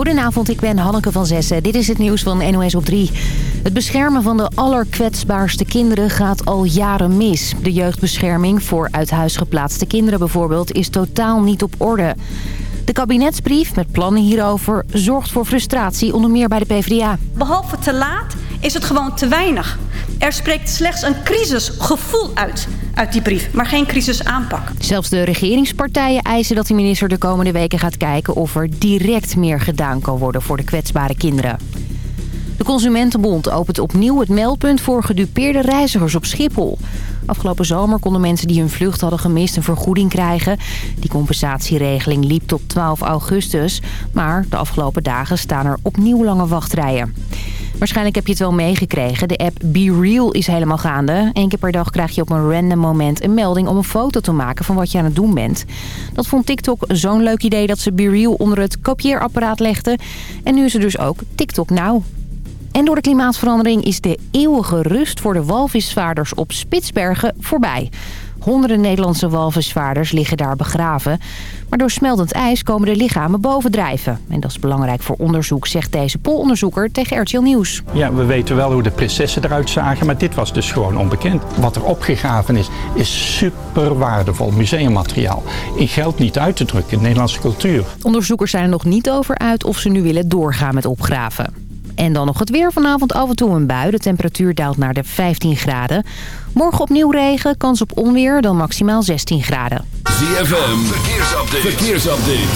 Goedenavond, ik ben Hanneke van Zessen. Dit is het nieuws van NOS op 3. Het beschermen van de allerkwetsbaarste kinderen gaat al jaren mis. De jeugdbescherming voor uit huis geplaatste kinderen bijvoorbeeld is totaal niet op orde. De kabinetsbrief met plannen hierover zorgt voor frustratie, onder meer bij de PvdA. Behalve te laat is het gewoon te weinig. Er spreekt slechts een crisisgevoel uit, uit die brief, maar geen crisisaanpak. Zelfs de regeringspartijen eisen dat de minister de komende weken gaat kijken... of er direct meer gedaan kan worden voor de kwetsbare kinderen. De Consumentenbond opent opnieuw het meldpunt voor gedupeerde reizigers op Schiphol. Afgelopen zomer konden mensen die hun vlucht hadden gemist een vergoeding krijgen. Die compensatieregeling liep tot 12 augustus. Maar de afgelopen dagen staan er opnieuw lange wachtrijen. Waarschijnlijk heb je het wel meegekregen. De app Be Real is helemaal gaande. Eén keer per dag krijg je op een random moment een melding om een foto te maken van wat je aan het doen bent. Dat vond TikTok zo'n leuk idee dat ze Be Real onder het kopieerapparaat legden. En nu is er dus ook TikTok Now. En door de klimaatverandering is de eeuwige rust voor de walvisvaarders op Spitsbergen voorbij. Honderden Nederlandse walvisvaarders liggen daar begraven. Maar door smeltend ijs komen de lichamen bovendrijven. En dat is belangrijk voor onderzoek, zegt deze polonderzoeker tegen RTL Nieuws. Ja, we weten wel hoe de prinsessen eruit zagen, maar dit was dus gewoon onbekend. Wat er opgegraven is, is super waardevol museummateriaal. In geld niet uit te drukken, in Nederlandse cultuur. Onderzoekers zijn er nog niet over uit of ze nu willen doorgaan met opgraven. En dan nog het weer. Vanavond af en toe een bui. De temperatuur daalt naar de 15 graden. Morgen opnieuw regen, kans op onweer, dan maximaal 16 graden. ZFM, verkeersupdate. verkeersupdate.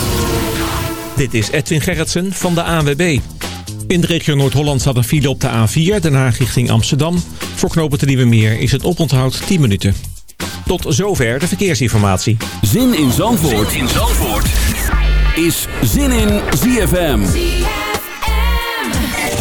Dit is Edwin Gerritsen van de ANWB. In de regio Noord-Holland staat een file op de A4, Den Haag richting Amsterdam. Voor knopen te Nieuwe Meer is het oponthoud 10 minuten. Tot zover de verkeersinformatie. Zin in Zandvoort, zin in Zandvoort. is Zin in ZFM.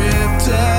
stripped down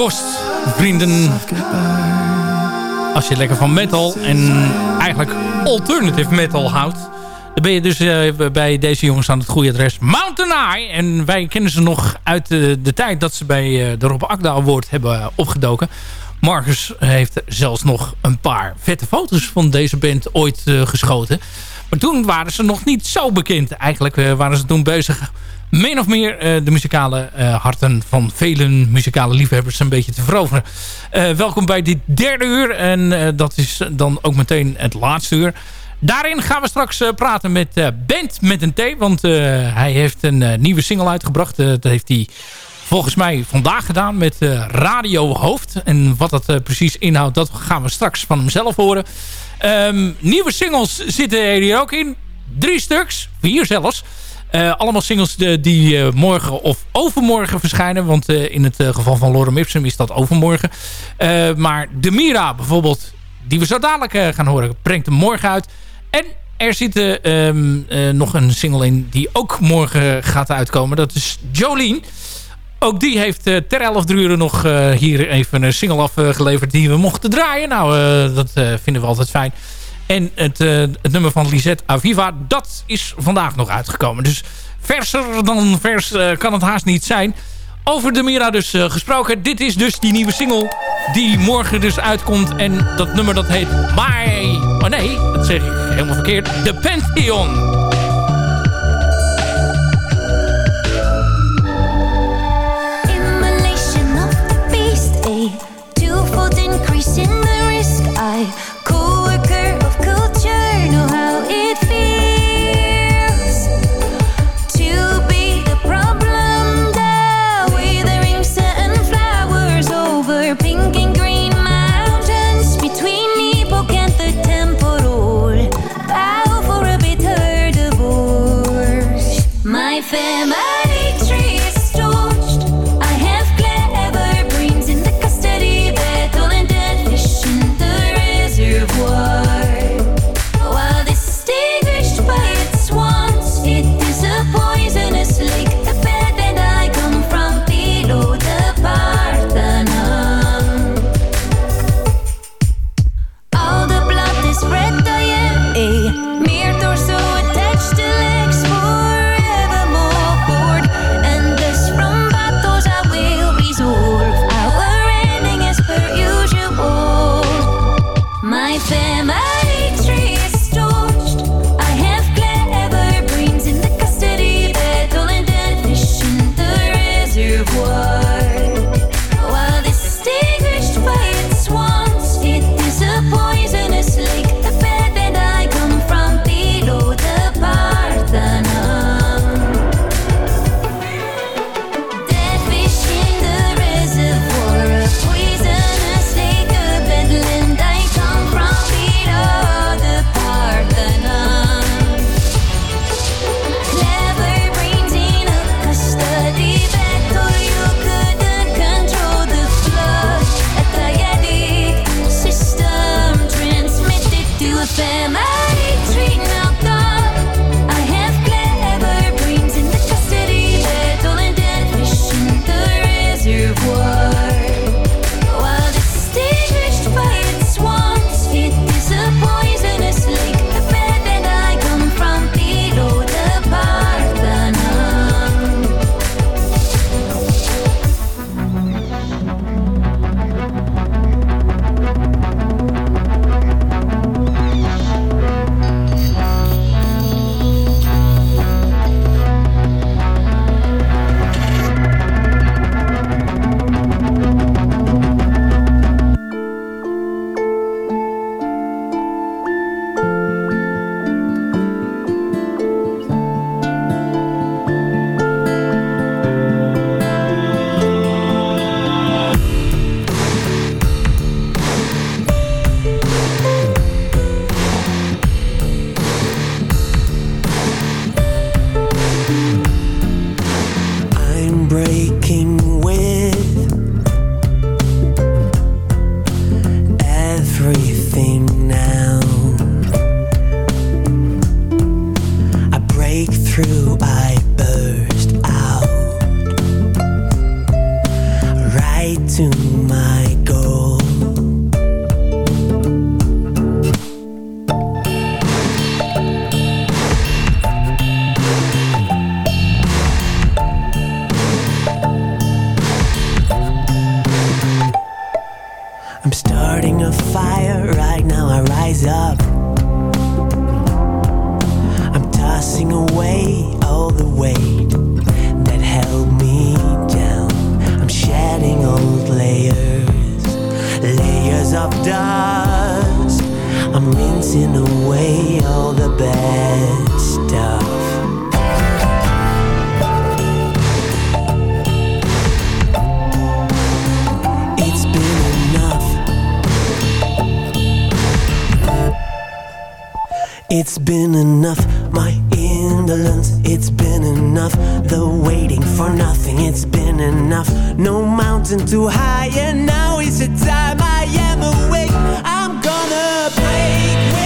kost, vrienden. Als je lekker van metal en eigenlijk alternative metal houdt... dan ben je dus uh, bij deze jongens aan het goede adres. Mountain Eye. En wij kennen ze nog uit de, de tijd dat ze bij uh, de Rob Akda Award hebben opgedoken. Marcus heeft zelfs nog een paar vette foto's van deze band ooit geschoten. Maar toen waren ze nog niet zo bekend. Eigenlijk waren ze toen bezig min of meer uh, de muzikale uh, harten van vele muzikale liefhebbers een beetje te veroveren. Welkom bij dit derde uur en dat is dan ook meteen het laatste uur. Daarin gaan we straks praten met Bent met een T, want hij heeft een nieuwe single uitgebracht. dat heeft hij volgens mij vandaag gedaan met Radio Hoofd. En wat dat precies inhoudt, dat gaan we straks van hemzelf horen. Um, nieuwe singles zitten er hier ook in. Drie stuks, vier zelfs. Uh, allemaal singles die uh, morgen of overmorgen verschijnen. Want uh, in het geval van Lorem Ipsum is dat overmorgen. maar de Mira bijvoorbeeld, die we zo dadelijk gaan horen, brengt hem morgen uit. En er zit um, nog een single in die ook morgen gaat uitkomen. Dat is Jolene. Ook die heeft ter 11 uur nog hier even een single afgeleverd die we mochten draaien. Nou, dat vinden we altijd fijn. En het, het nummer van Lisette Aviva, dat is vandaag nog uitgekomen. Dus verser dan vers kan het haast niet zijn. Over de Mira dus gesproken. Dit is dus die nieuwe single die morgen dus uitkomt. En dat nummer dat heet My... Oh nee, dat zeg ik helemaal verkeerd. The Pantheon. It's been enough, my indolence. It's been enough, the waiting for nothing. It's been enough, no mountain too high. And now is the time I am awake. I'm gonna break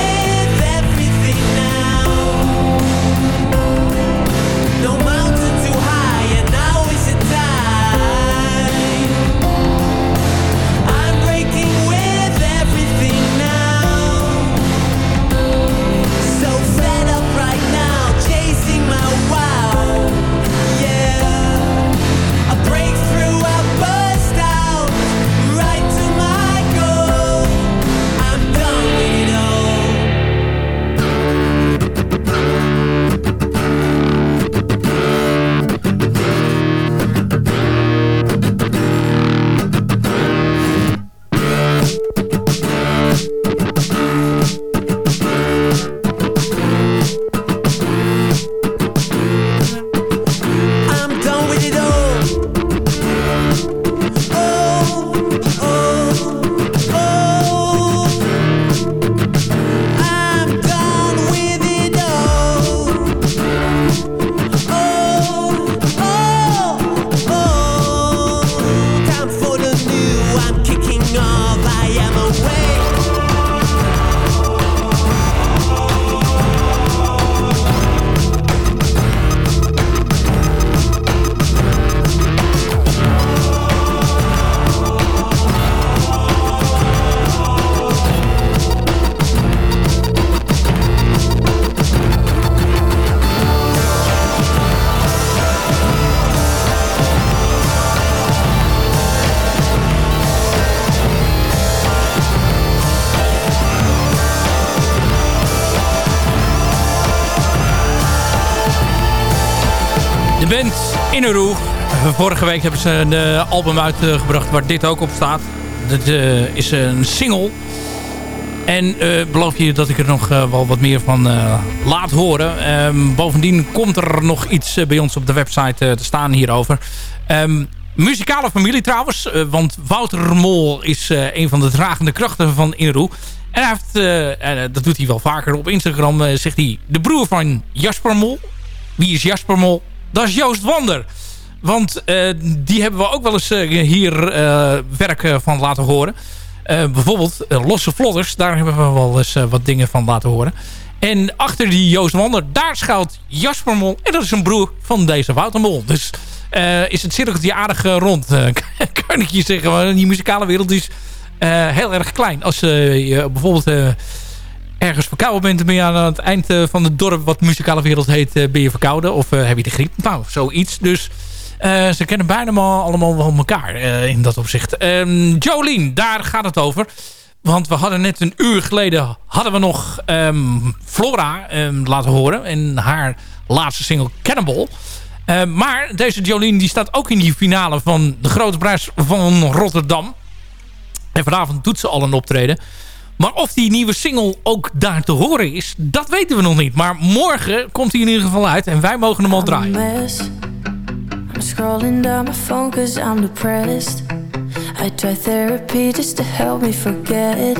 Band. Vorige week hebben ze een eh, album uitgebracht waar dit ook op staat. Dat eh, is een single. En eh, beloof je dat ik er nog wel wat meer van laat horen. Ehm, bovendien komt er nog iets bij ons op de website te staan hierover. Ehm, muzikale familie trouwens. want Wouter Mol is een van de dragende krachten van Inroe. En hij heeft, dat doet hij wel vaker op Instagram, zegt hij... De broer van Jasper Mol. Wie is Jasper Mol? Dat is Joost Wander. Want eh, die hebben we ook wel eens eh, hier eh, werk van laten horen. Bijvoorbeeld Losse Vlodders. Daar hebben we wel eens wat dingen van laten horen. En achter die Joost Wander, daar schuilt Jasper Mol. En dat is een broer van deze Wouter Mol. Dus is het cirkeltje aardig rond. kan ik je zeggen. Die muzikale wereld is heel erg klein. Als je bijvoorbeeld... ergens verkouden bent... dan aan het eind eh, van het dorp... wat muzikale wereld heet, eh, ben je verkouden. Of eh, heb je de griep. Nou, zoiets. Dus ze kennen bijna allemaal wel elkaar in dat opzicht. Ehm Jolien, daar gaat het over. Want we hadden net een uur geleden... hadden we nog ehm, Flora ehm, laten horen. En haar laatste single Cannibal. Maar deze Jolien die staat ook in die finale... van de Grote Prijs van Rotterdam. En vanavond doet ze al een optreden. Maar of die nieuwe single ook daar te horen is, dat weten we nog niet. Maar morgen komt hij in ieder geval uit en wij mogen hem al draaien. I'm scrolling down my phone cause I'm depressed. I try therapy just to help me forget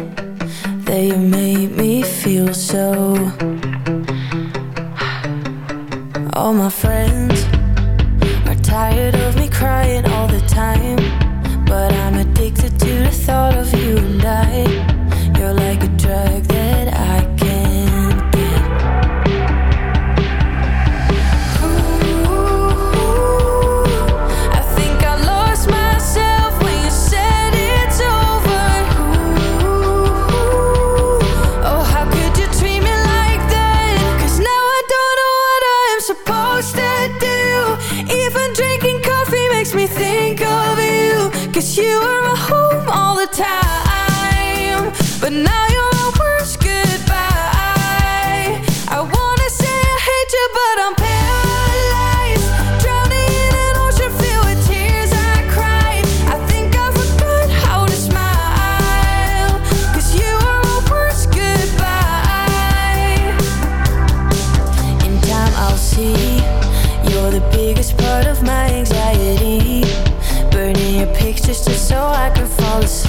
that you made me feel so. All my friends are tired of me crying all the time. But I'm addicted to the thought of you and I. You're like a drug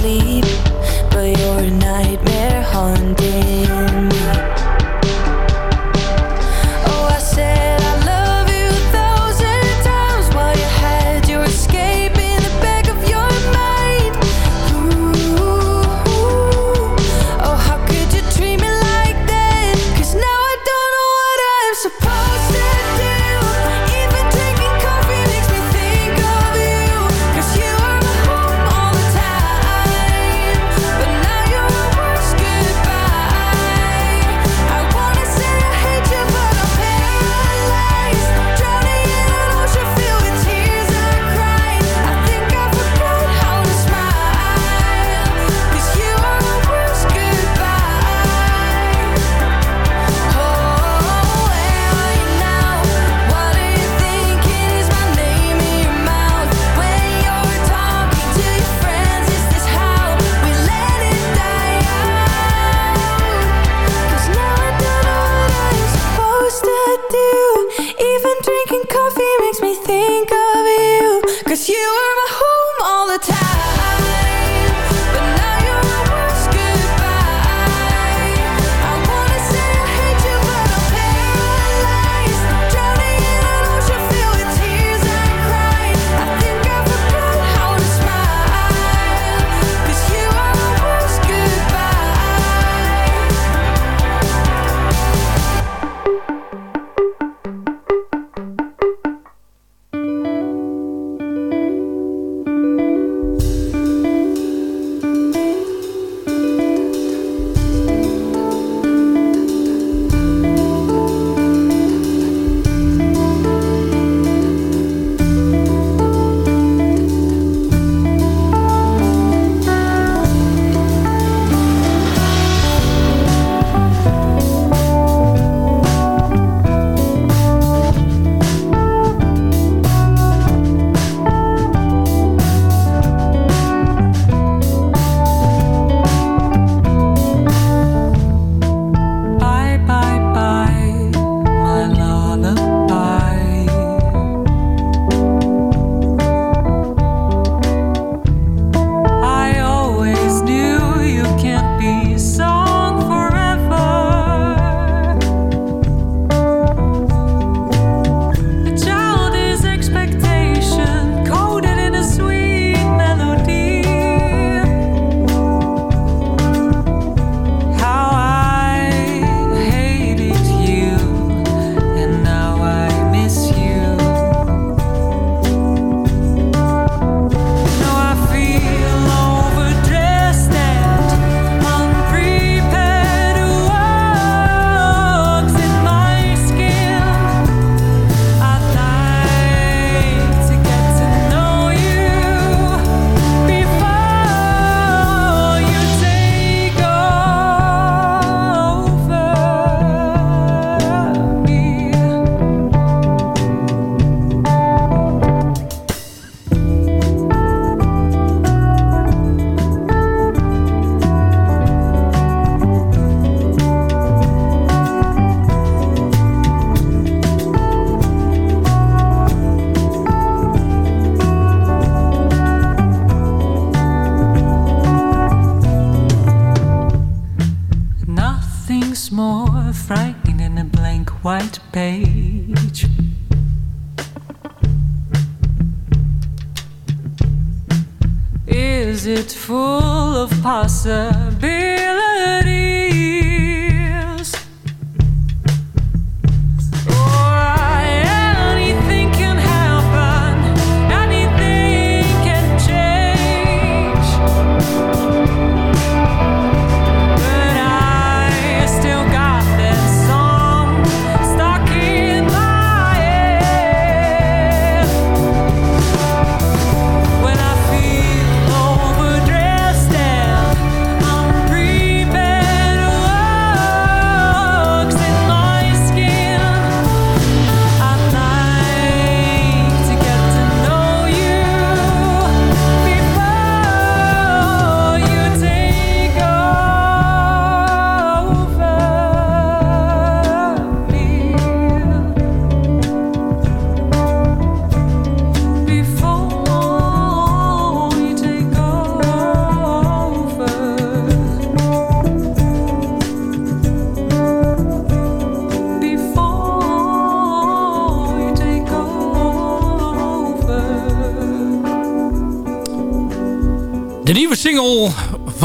fall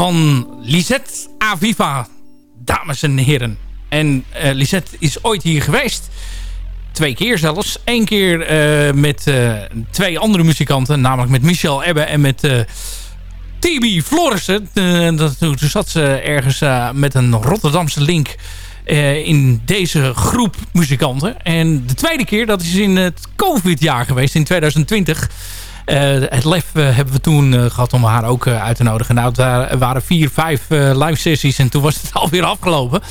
van Lisette Aviva, dames en heren. En eh, Lisette is ooit hier geweest. Twee keer zelfs. Eén keer eh, met eh, twee andere muzikanten. Namelijk met Michel Ebbe en met uh, Tibi Florissen. Uh, toen zat ze ergens met een Rotterdamse link in deze groep muzikanten. En de tweede keer, dat is in het COVID-jaar geweest, in 2020... het lef hebben we toen gehad om haar ook uit te nodigen. Nou, daar waren vier, vijf live sessies en toen was het alweer afgelopen.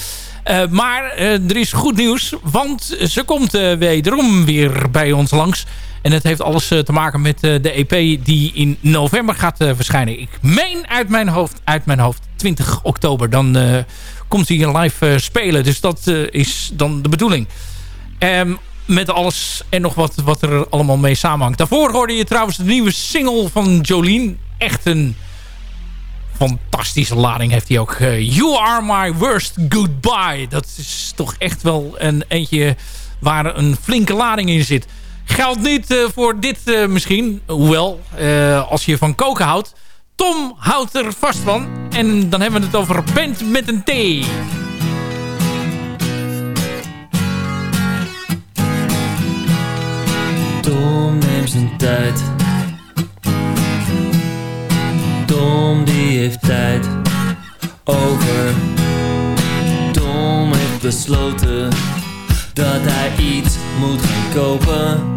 Uh, maar uh, er is goed nieuws, want ze komt uh, wederom weer bij ons langs. En het heeft alles te maken met de EP die in november gaat verschijnen. Ik meen uit mijn hoofd, uit mijn hoofd 20 oktober. Dan komt hij live spelen. Dus dat is dan de bedoeling. Um, met alles en nog wat, wat er allemaal mee samenhangt. Daarvoor hoorde je trouwens de nieuwe single van Jolien. Echt een fantastische lading heeft hij ook. Uh, you are my worst goodbye. Dat is toch echt wel een eentje waar een flinke lading in zit. Geldt niet uh, voor dit uh, misschien. Hoewel, als je van koken houdt. Tom houdt er vast van. En dan hebben we het over Band met een T. zijn tijd Tom die heeft tijd over. Tom heeft besloten dat hij iets moet gaan kopen.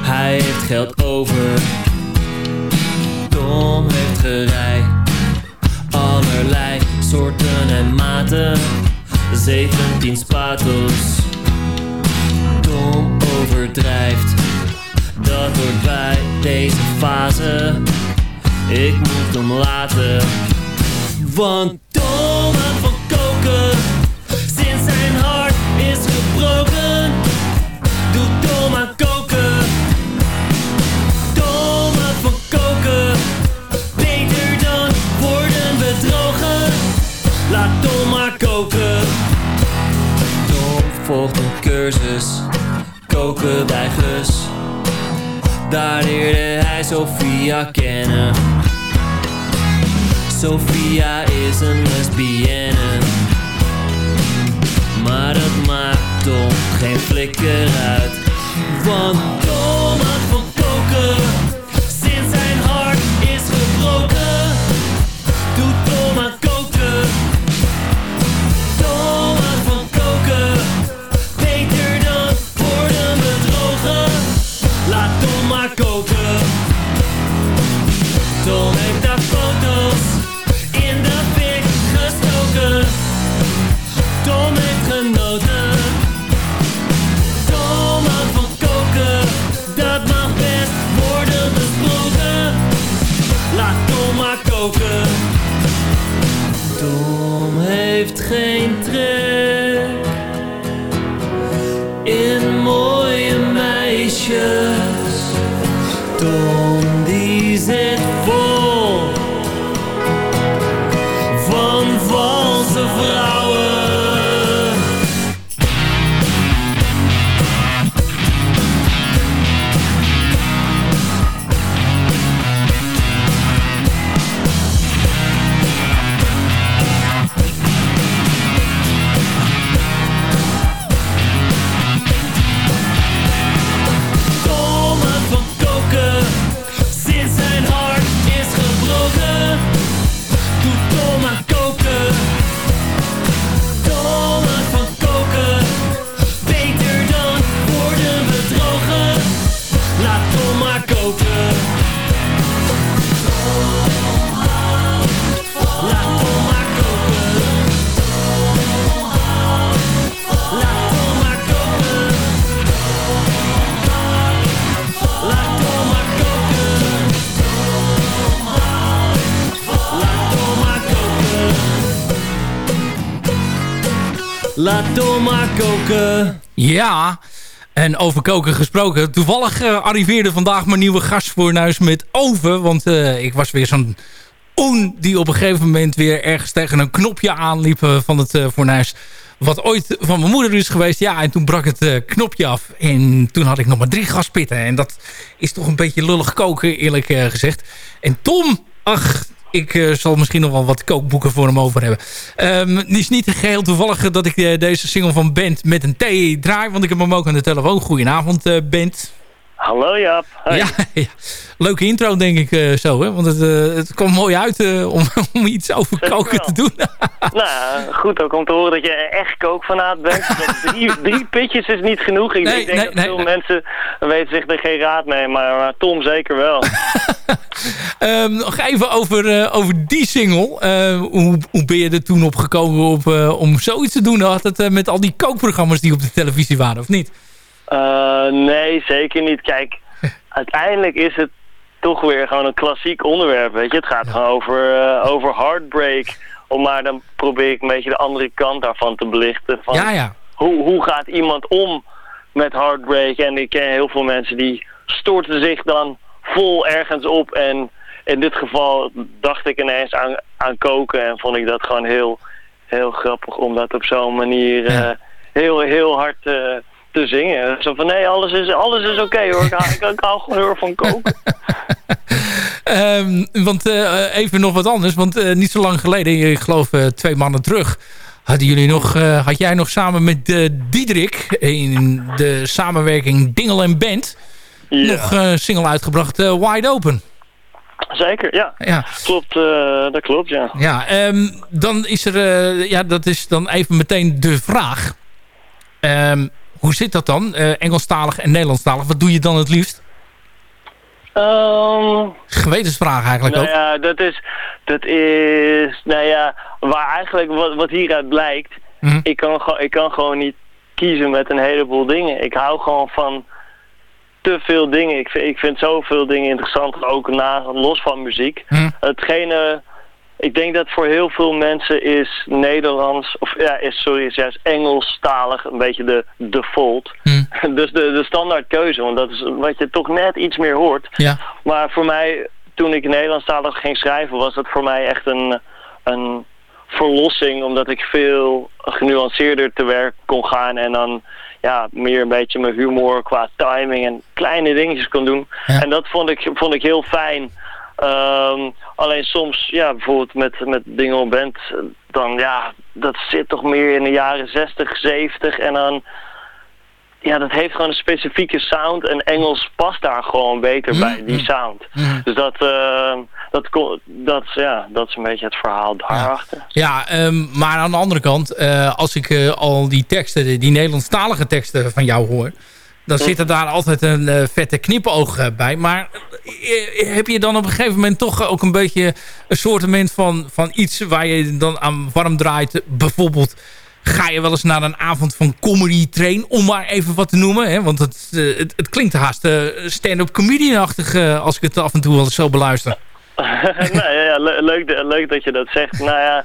Hij heeft geld over. Tom heeft gerei. Allerlei soorten en maten. 17 spatels. Tom overdrijft. Dat hoort bij deze fase ik moet hem laten. Want Tom van koken, sinds zijn hart is gebroken, doet Tom aan koken. Tom van koken, beter dan worden bedrogen. Laat maar koken. Tom volgt een cursus, koken bij Gus. Daar leerde hij Sophia kennen. Sophia is een lesbienne. Maar dat maakt toch geen flikker uit. Want over koken gesproken. Toevallig eh, arriveerde vandaag mijn nieuwe gastvoornuis met oven. Want eh, ik was weer zo'n oen die op een gegeven moment weer ergens tegen een knopje aanliep eh, van het fornuis. Wat ooit van mijn moeder is geweest. Ja, en toen brak het knopje af. En toen had ik nog maar drie gaspitten. En dat is toch een beetje lullig koken, eerlijk gezegd. En Tom, ach, ik eh, zal misschien nog wel wat kookboeken voor hem over hebben. Ehm, het is niet geheel toevallig dat ik eh, deze single van Bent met een T draai. Want ik heb hem ook aan de telefoon. Goedenavond, eh Bent. Hallo Jaap. Ja, ja, leuke intro denk ik zo. Hè? Want het, eh, het kwam mooi uit om, om iets over koken te doen. Nou, goed ook om te horen dat je echt kookfanaat bent. drie, drie pitjes is niet genoeg. Ik Nee, denk nee, dat nee, veel mensen weten zich er geen raad mee, maar, maar Tom zeker wel. Ehm, nog even over, eh, over die single. Eh, hoe, hoe ben je er toen op gekomen op, eh, om zoiets te doen? Had het eh, met al die kookprogramma's die op de televisie waren, of niet? Nee, zeker niet. Kijk, uiteindelijk is het toch weer gewoon een klassiek onderwerp, weet je. Het gaat gewoon over, over heartbreak. Om maar dan probeer ik een beetje de andere kant daarvan te belichten. Van Ja, ja. Hoe, hoe gaat iemand om met heartbreak? En ik ken heel veel mensen die storten zich dan vol ergens op. En in dit geval dacht ik ineens aan, aan koken. En vond ik dat gewoon heel, heel grappig om dat op zo'n manier eh, heel, heel hard eh, te zingen. Zo van nee, alles is, alles is oké hoor. Ik hou, ik, ik hou gewoon heel erg van koken. Ehm, want eh, even nog wat anders. Want niet zo lang geleden, ik geloof twee maanden terug... Hadden jullie nog, had jij nog samen met Diederik... in de samenwerking Dingel en Band... nog eh, single uitgebracht, eh, Wide Open. Zeker, ja. Ja. Klopt, eh, dat klopt, ja. Ja, ehm, dan is er... ja, dat is dan even meteen de vraag. Ehm, hoe zit dat dan? Eh, Engelstalig en Nederlandstalig. Wat doe je dan het liefst? Ehm, Gewetensvraag eigenlijk nou ook. ja, dat is, dat is, nou ja, waar eigenlijk wat, wat hieruit blijkt, Mhm. ik, kan, ik kan gewoon niet kiezen met een heleboel dingen. Ik hou gewoon van te veel dingen. Ik vind, ik vind zoveel dingen interessant, ook na, los van muziek. Mhm. Hetgene, ik denk dat voor heel veel mensen is Nederlands, of ja, is, sorry, is juist Engelstalig een beetje de default. Dus de, de standaard keuze, want dat is wat je toch net iets meer hoort. Ja. Maar voor mij, toen ik Nederlandstalig ging schrijven, was dat voor mij echt een, een verlossing. Omdat ik veel genuanceerder te werk kon gaan. En dan ja, meer een beetje mijn humor qua timing en kleine dingetjes kon doen. En dat vond ik, vond ik heel fijn. Ehm, alleen soms, ja, bijvoorbeeld met, met dingen op band, dan ja, dat zit toch meer in de jaren 60, 70 en dan ja, dat heeft gewoon een specifieke sound en Engels past daar gewoon beter bij, die sound. Dus dat, eh, dat, dat, ja, dat is een beetje het verhaal daarachter. Ja, ehm, maar aan de andere kant, eh, als ik eh, al die teksten, die Nederlandstalige teksten van jou hoor, dan zit er daar altijd een vette knipoog bij. Maar heb je dan op een gegeven moment toch ook een beetje een soortement van, van iets waar je dan aan warm draait? Bijvoorbeeld, ga je wel eens naar een avond van comedy train, om maar even wat te noemen? Hè? Want het, eh, het, het klinkt haast eh, stand-up comedian-achtig eh, als ik het af en toe wel eens zo beluister. nou ja, ja, le- leuk, leuk dat je dat zegt. nou ja,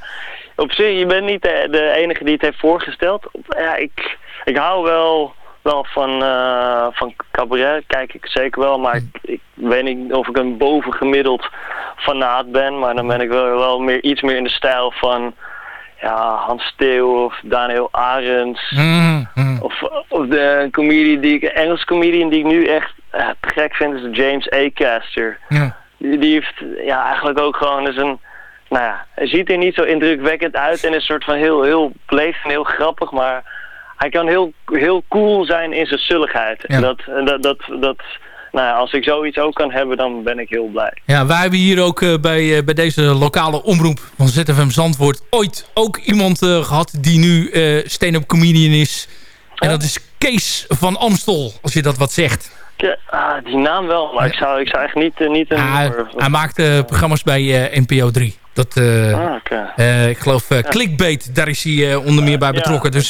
op zich, je bent niet de, de enige die het heeft voorgesteld. Ja, ik, ik hou wel, wel van, van cabaret, kijk ik zeker wel. Maar ik, ik weet niet of ik een bovengemiddeld fanaat ben. Maar dan ben ik wel, wel meer, iets meer in de stijl van ja, Hans Steeuw of Daniel Arends. Of, of de comedian die ik, Engels comedian die ik nu echt eh, te gek vind is James Acaster. Ja. Die, die heeft ja, eigenlijk ook gewoon eens een... Nou ja, hij ziet er niet zo indrukwekkend uit en is een soort van heel, heel beleefd en heel grappig, maar hij kan heel, heel cool zijn in zijn zulligheid. Dat, en dat, dat, dat, nou ja, als ik zoiets ook kan hebben, dan ben ik heel blij. Ja, wij hebben hier ook eh, bij, eh, bij deze lokale omroep van ZFM Zandvoort ooit ook iemand eh, gehad die nu stand-up comedian is. En dat is Kees van Amstel, als je dat wat zegt. Ja, ah, die naam wel, maar ik zou, ik zou echt niet, niet een... Hij, hij maakt programma's bij NPO 3. Dat, Ah, oké. ik geloof Clickbait, daar is hij onder meer bij betrokken. Dus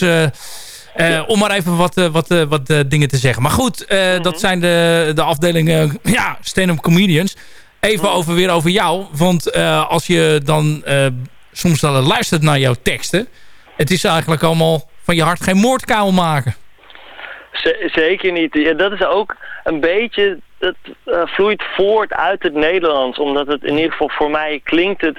eh, om maar even wat, eh, wat, eh, wat dingen te zeggen. Maar goed, eh, dat zijn de, de afdelingen ja, stand-up comedians. Even over, weer over jou. Want als je dan soms wel luistert naar jouw teksten... het is eigenlijk allemaal van je hart geen moordkuil maken. Z- zeker niet. Ja, dat is ook een beetje, het eh, vloeit voort uit het Nederlands. Omdat het in ieder geval voor mij klinkt het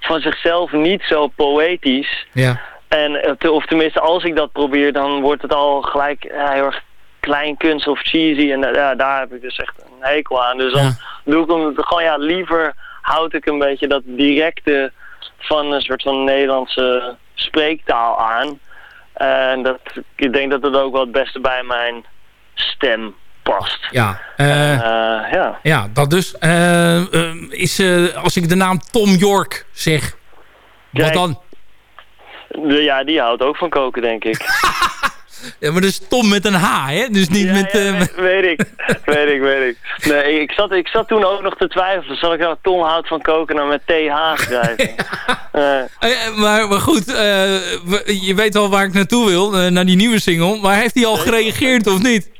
van zichzelf niet zo poëtisch. Ja. En, eh, of tenminste, als ik dat probeer, dan wordt het al gelijk eh, heel erg klein kunst of cheesy. En eh, ja, daar heb ik dus echt een hekel aan. Dus dan doe ik hem gewoon ja, liever houd ik een beetje dat directe van een soort van Nederlandse spreektaal aan. En dat, ik denk dat het ook wel het beste bij mijn stem past. Ja, ja. ja dat dus. Eh, is, als ik de naam Tom York zeg, wat dan? Ja, die houdt ook van koken, denk ik. Ja, maar dus Tom met een H, hè? Dus niet met... Ja, eh, weet, weet ik, weet ik, weet ik. Nee, ik zat, ik zat toen ook nog te twijfelen. Zal ik nou Tom houdt van koken nou met TH schrijven? Eh, Eh, maar, maar goed, je weet al waar ik naartoe wil, naar die nieuwe single. Maar heeft hij al gereageerd of niet?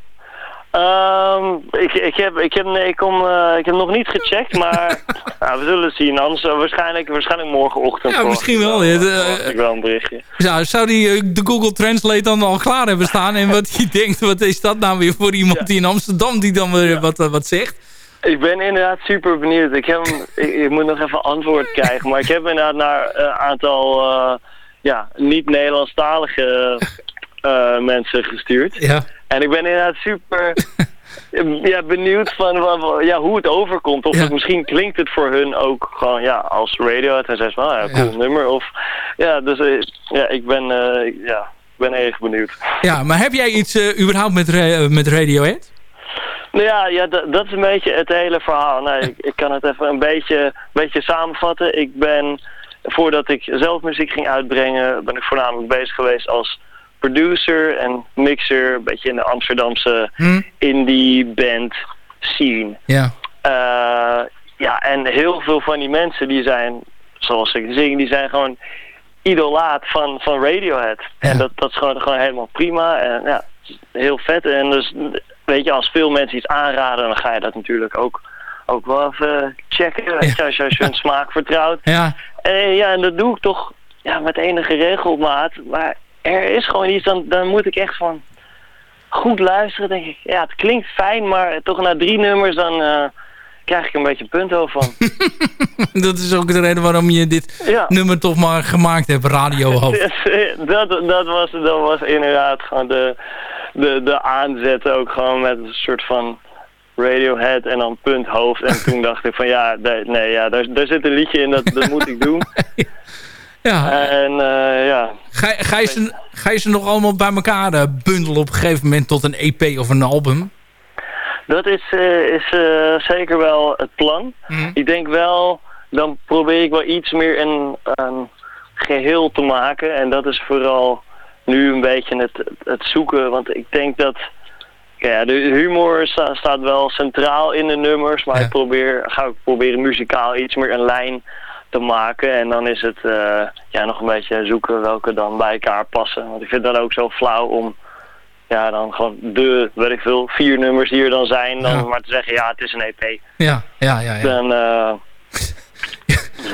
Ehm, ik, ik, heb, ik, heb, nee, ik, kom, eh, ik heb nog niet gecheckt, maar nou, we zullen zien. Anders eh, waarschijnlijk, waarschijnlijk morgenochtend. Ja, misschien wel, ja. De- ik wel een berichtje. Zou, zou die eh, de Google Translate dan al klaar hebben staan? En wat je denkt, wat is dat nou weer voor iemand die in Amsterdam die dan weer wat, wat zegt? Ik ben inderdaad super benieuwd. Ik, heb, ik, ik moet nog even antwoord krijgen. Maar ik heb inderdaad naar een aantal ja, niet-Nederlandstalige mensen gestuurd. Ja. En ik ben inderdaad super ja, benieuwd van ja, hoe het overkomt. Of het, misschien klinkt het voor hun ook gewoon ja, als Radiohead. En zeggen ze van, ah, ja, cool Ja. nummer. Of, ja, dus eh, ja, ik ben, ik- ja, ben erg benieuwd. Ja, maar heb jij iets eh, überhaupt met, met Radiohead? Nou ja, ja dat, dat is een beetje het hele verhaal. Nou, ik, ik kan het even een beetje, beetje samenvatten. Ik ben, voordat ik zelf muziek ging uitbrengen, ben ik voornamelijk bezig geweest als producer en mixer. Een beetje in de Amsterdamse Hm? indie band scene. Ja. Eh, ja, en heel veel van die mensen die zijn, zoals ik zing, die zijn gewoon idolaat van, van Radiohead. En dat, dat is gewoon, gewoon helemaal prima. En ja, heel vet. En dus, weet je, als veel mensen iets aanraden, dan ga je dat natuurlijk ook, ook wel even checken. Weet je, als, je, als je hun smaak vertrouwt. Ja. En ja, en dat doe ik toch ja, met enige regelmaat. Maar er is gewoon iets, dan, dan moet ik echt van goed luisteren. denk ik, ja, het klinkt fijn, maar toch na drie nummers dan eh, krijg ik een beetje punthoofd van. dat is ook de reden waarom je dit Ja. nummer toch maar gemaakt hebt, Radiohoofd. dat, dat, was, dat was inderdaad gewoon de, de, de aanzet ook gewoon met een soort van Radiohead en dan punthoofd. En toen dacht ik van ja, nee, ja daar, daar zit een liedje in, dat, dat moet ik doen. Ja. En eh, ja, Ga, ga, je ze, ga je ze nog allemaal bij elkaar eh, bundelen op een gegeven moment tot een EP of een album? Dat is, eh, is zeker wel het plan. Ik denk wel, dan probeer ik wel iets meer een, een geheel te maken. En dat is vooral nu een beetje het, het zoeken. Want ik denk dat ja, de humor sta- staat wel centraal in de nummers. Maar ik probeer, ga ook proberen muzikaal iets meer een lijn te maken. En dan is het eh, ja, nog een beetje zoeken welke dan bij elkaar passen. Want ik vind dat ook zo flauw om ja, dan gewoon de, weet ik veel, vier nummers die er dan zijn, dan Ja. maar te zeggen, ja, het is een EP. Ja, ja, ja. ja. Dan, eh,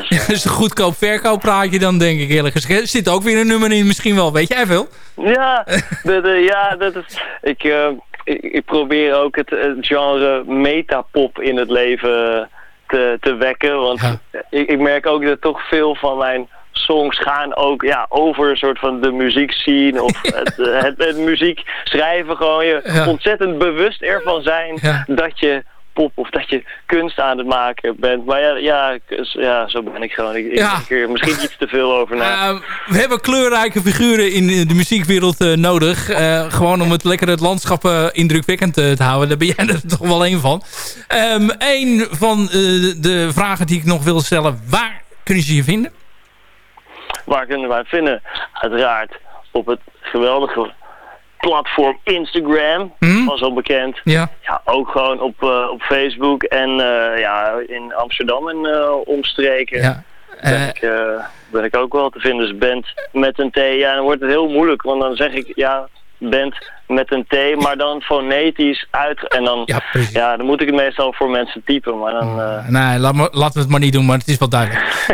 dat is een goedkoop verkooppraatje dan, denk ik eerlijk gezegd. Er zit ook weer een nummer in, misschien wel. Weet jij veel? ja, de, de, ja, dat is, ik, eh, ik, ik probeer ook het, het genre metapop in het leven te, te wekken, want ik, ik merk ook dat toch veel van mijn songs gaan ook ja, over een soort van de muziekscene of het, eh, het, het muziek schrijven. Gewoon je Ja. ontzettend bewust ervan zijn dat je pop of dat je kunst aan het maken bent. Maar ja, ja, ja zo ben ik gewoon. Ik, Ja. denk er misschien iets te veel over na. Eh, we hebben kleurrijke figuren in de muziekwereld eh, nodig. Eh, gewoon om het lekker het landschap indrukwekkend te houden. Daar ben jij er toch wel een van. Ehm een van de vragen die ik nog wil stellen. Waar kunnen ze je vinden? Waar kunnen wij het vinden? Uiteraard op het geweldige platform Instagram. Mhm. Was al bekend. Ja. Ja, ook gewoon op, eh, op Facebook en eh, ja, in Amsterdam en eh, omstreken. Ja. Ben, ik, ben ik ook wel te vinden. Dus band met een T. Ja, dan wordt het heel moeilijk. Want dan zeg ik, ja, band met een T, maar dan fonetisch uit. En dan, ja, dan moet ik het meestal voor mensen typen. Maar dan, eh, nee, laat maar, laten we het maar niet doen, maar het is wel duidelijk.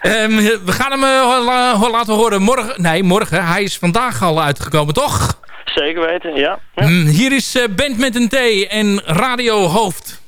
Ehm, we gaan hem eh, laten horen morgen. Nee, morgen. Hij is vandaag al uitgekomen, toch? zeker weten, ja. Mm, hier is eh, Band met een T en Radio Hoofd.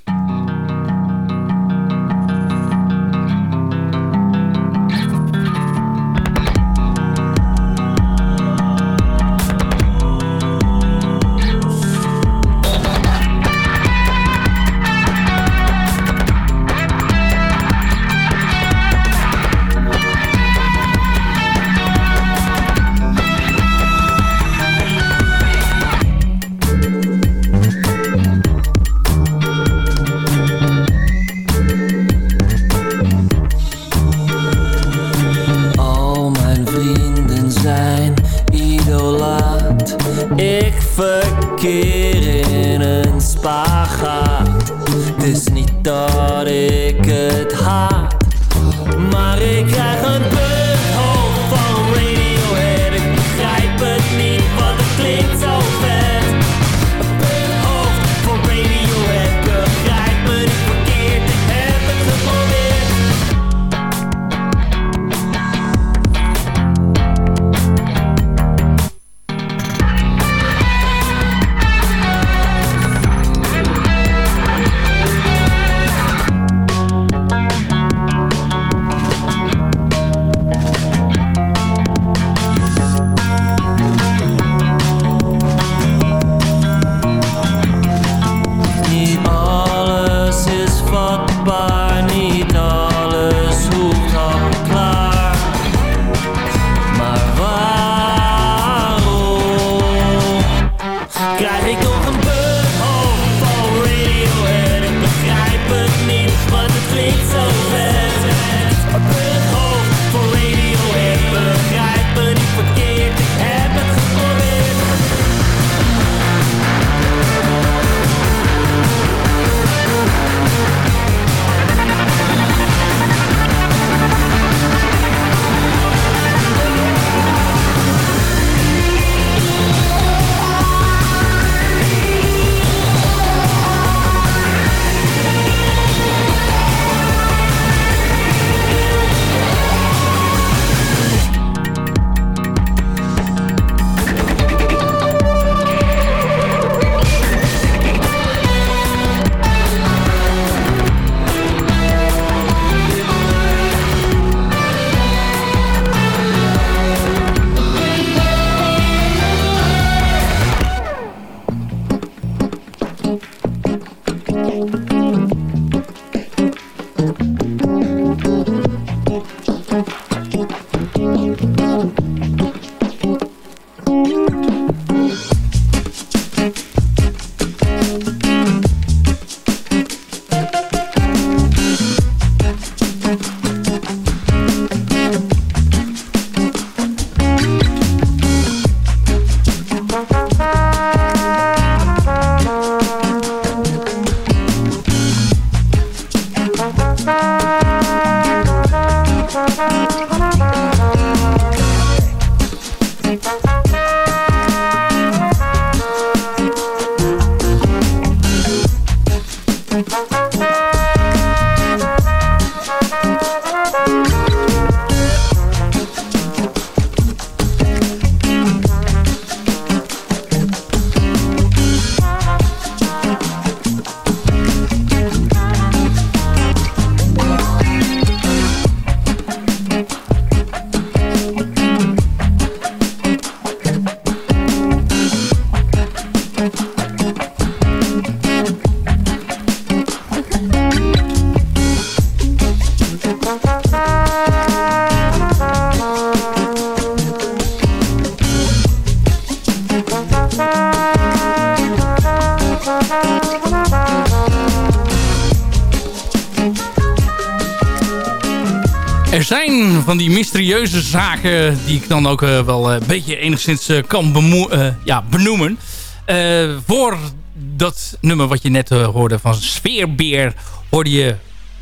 Van die mysterieuze zaken die ik dan ook eh, wel een beetje enigszins eh, kan eh, benoemen. Eh, voor dat nummer wat je net eh, hoorde van Sfeerbeer hoorde je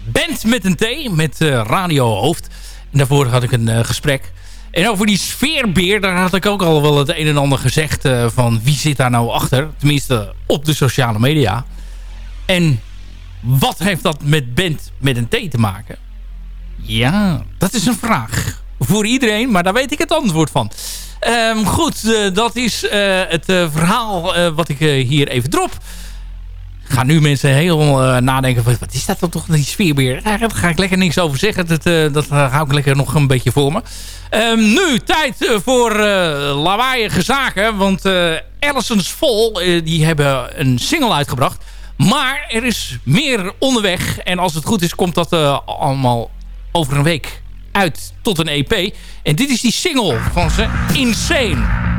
Band met een T met eh, Radio Hoofd. En daarvoor had ik een eh, gesprek. En over die sfeerbeer, daar had ik ook al wel het een en ander gezegd eh, van wie zit daar nou achter. Tenminste op de sociale media. En wat heeft dat met band met een T te maken? Ja, dat is een vraag. Voor iedereen, maar daar weet ik het antwoord van. Ehm, goed, eh, dat is eh, het eh, verhaal wat ik hier even drop. Gaan nu mensen heel nadenken van, wat is dat dan toch, die sfeerbeer? Daar ga ik lekker niks over zeggen. Dat, dat hou ik lekker nog een beetje voor me. Ehm, nu, tijd voor uh, lawaaiige zaken. Want Allison's eh, die hebben een single uitgebracht. Maar er is meer onderweg. En als het goed is, komt dat eh, allemaal over een week uit tot een EP. En dit is die single van ze, Insane.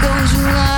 Happen to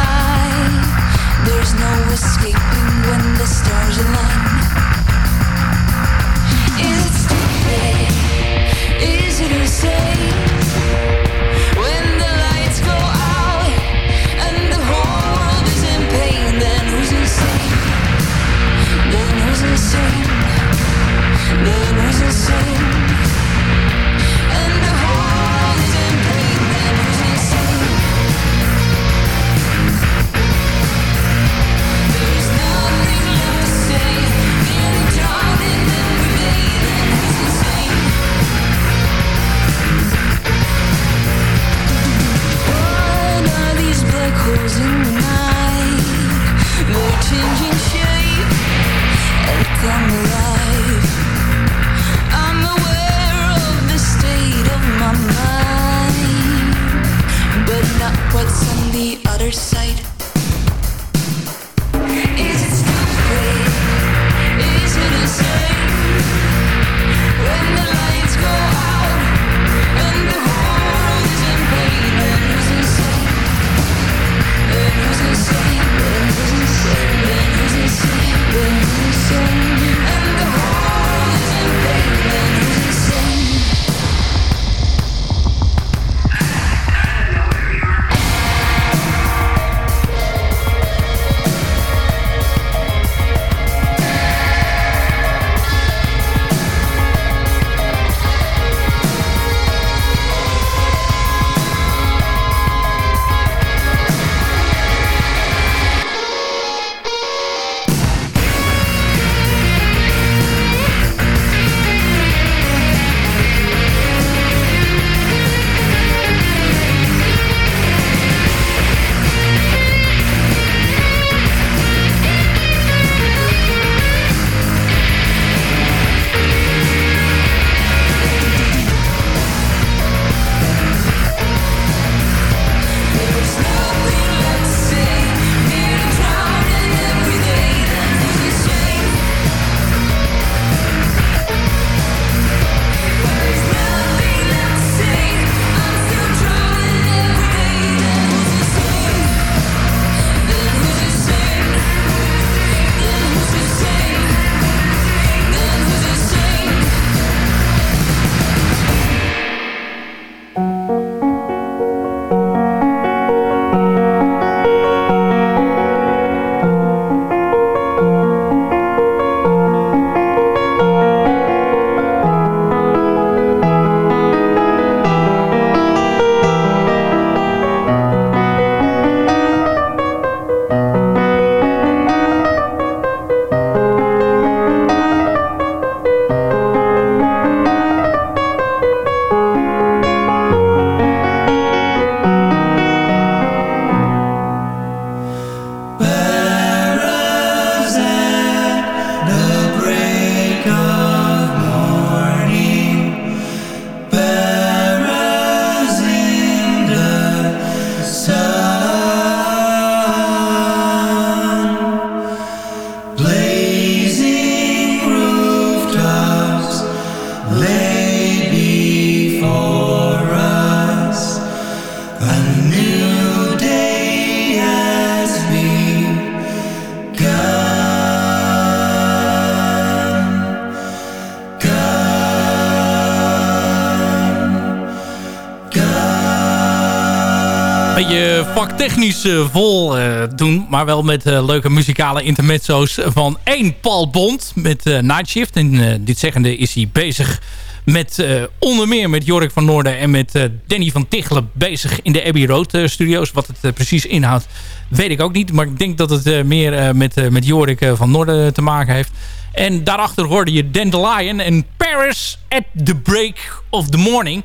vaktechnisch eh, vol eh, doen. Maar wel met eh, leuke muzikale intermezzo's van één Paul Bond met eh, Night Shift. En dit zeggende is hij bezig met onder meer met Jorik van Noorden en met Danny van Tichelen bezig in de Abbey Road studios. Wat het precies inhoudt weet ik ook niet. Maar ik denk dat het meer met, met Jorik van Noorden te maken heeft. En daarachter hoorde je Dandelion en Paris at the Break of the Morning.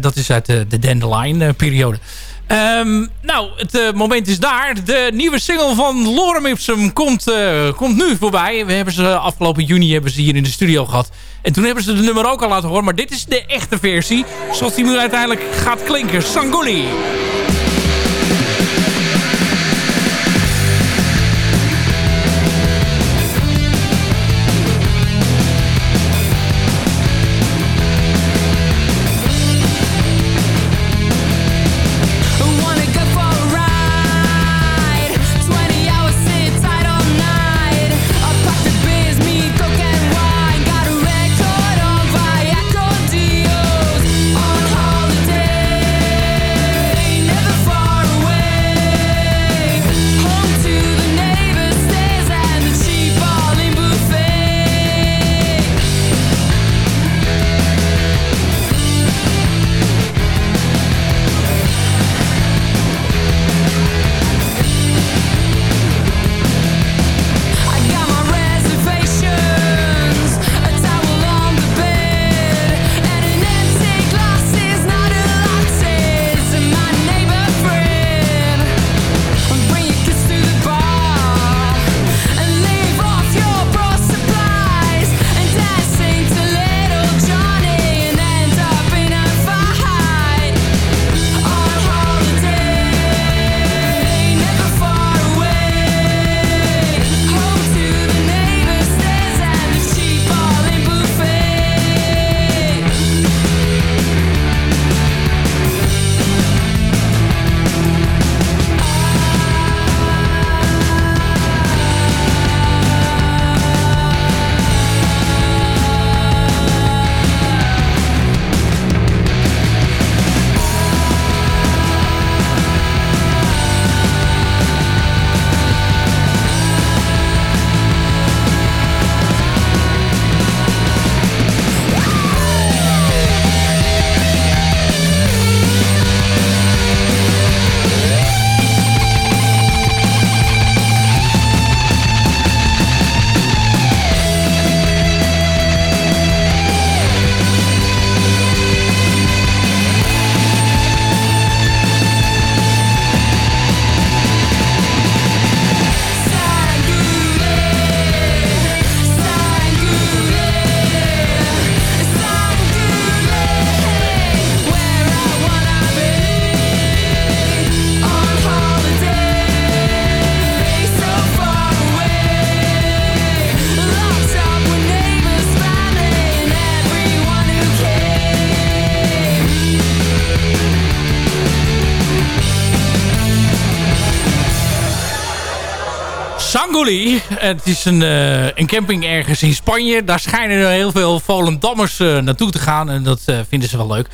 Dat is uit de, de Dandelion-periode. Ehm, nou, het eh, moment is daar. De nieuwe single van Lorem Ipsum komt, eh, komt nu voorbij. We hebben ze afgelopen juni hebben ze hier in de studio gehad. En toen hebben ze de nummer ook al laten horen. Maar dit is de echte versie. Zoals die nu uiteindelijk gaat klinken. Sangoli. Het is een, eh, een camping ergens in Spanje. Daar schijnen heel veel Volendammers uh, naartoe te gaan. En dat uh, vinden ze wel leuk.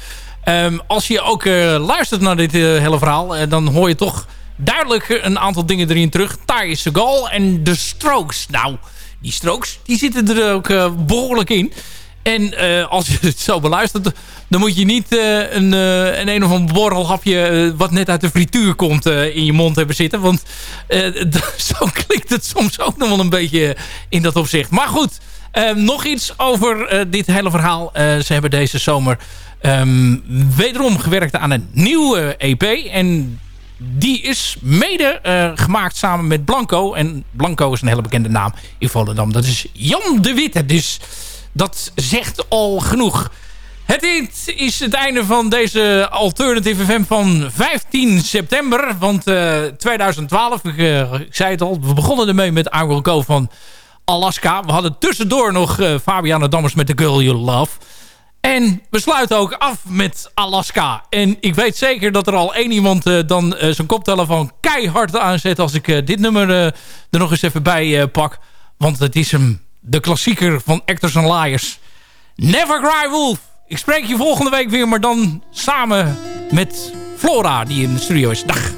Um, als je ook luistert naar dit hele verhaal... dan hoor je toch duidelijk een aantal dingen erin terug. Ty Segal en de Strokes. Nou, die Strokes die zitten er ook behoorlijk in. En als je het zo beluistert... dan moet je niet uh, een, uh, een een of ander borrelhapje... Wat net uit de frituur komt in je mond hebben zitten. Want zo klinkt het soms ook nog wel een beetje in dat opzicht. Maar goed, nog iets over dit hele verhaal. ze hebben deze zomer um, wederom gewerkt aan een nieuwe EP. En die is mede gemaakt samen met Blanco. En Blanco is een hele bekende naam in Volendam. Dat is Jan de Witte. Dus dat zegt al genoeg. Het is het einde van deze Alternative FM van 15 september. Want uh, 2012, ik, uh, ik, zei het al, we begonnen ermee met I Will Go van Alaska. We hadden tussendoor nog uh, Fabiana Dammers met The Girl You Love. En we sluiten ook af met Alaska. En ik weet zeker dat er al één iemand dan zijn koptelefoon keihard aanzet... als ik dit nummer er nog eens even bij pak. Want het is hem de klassieker van Actors and Liars. Never Cry Wolf. Ik spreek je volgende week weer, maar dan samen met Flora die in de studio is. Dag.